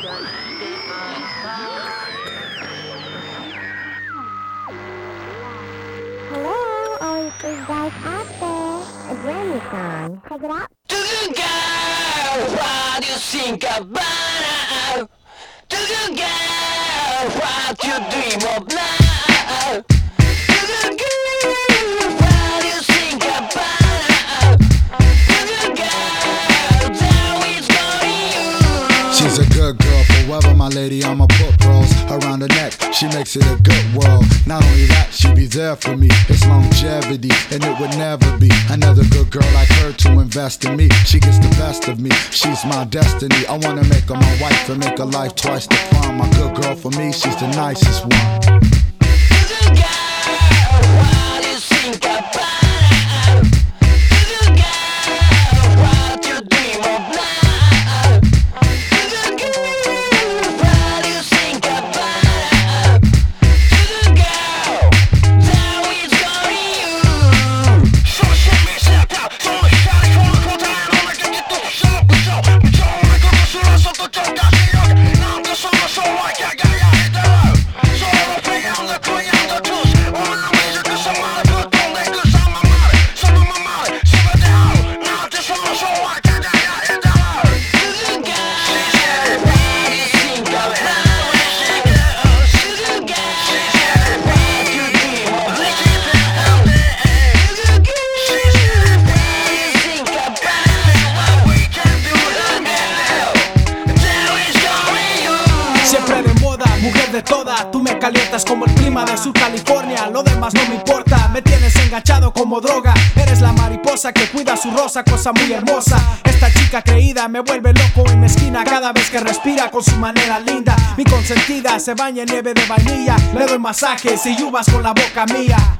Hello, all you guys out there. A Grammy song. Check it out. To the girl, what do you think about? To the girl, what you dream of now? Forever my lady. I'ma put pearls around her neck. She makes it a good world. Not only that, she be there for me. It's longevity, and it would never be another good girl like her to invest in me. She gets the best of me. She's my destiny. I wanna make her my wife and make her life twice the fun. My good girl for me, she's the nicest one. Calientas como el clima de Sur California. Lo demás no me importa, me tienes enganchado como droga. Eres la mariposa que cuida su rosa, cosa muy hermosa. Esta chica creída me vuelve loco y mezquina Cada vez que respira con su manera linda. Mi consentida se baña en nieve de vainilla. Le doy masajes y uvas con la boca mía